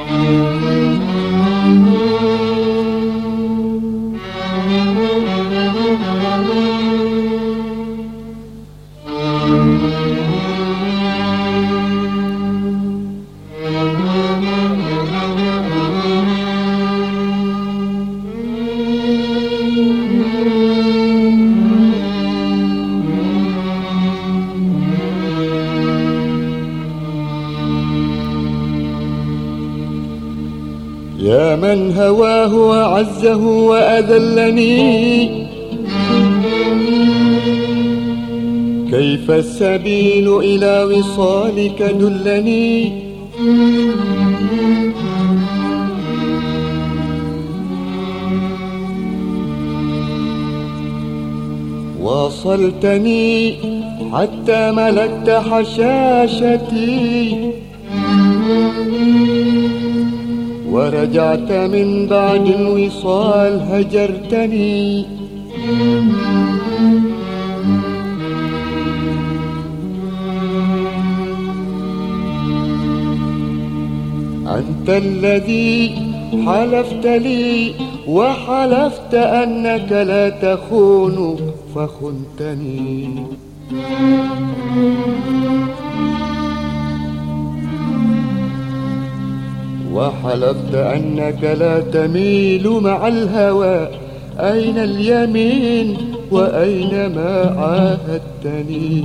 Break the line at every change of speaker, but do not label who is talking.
Música يا من هواه وعزه وأذلني. كيف السبيل إلى وصالك دلني. وصلتني حتى ملكت حشاشتي. ورجعت من بعد الوصال هجرتني. أنت الذي حلفت لي وحلفت أنك لا تخون فخنتني. وحلفت أنك لا تميل مع الهوى. أين اليمين وأين ما عاهدتني؟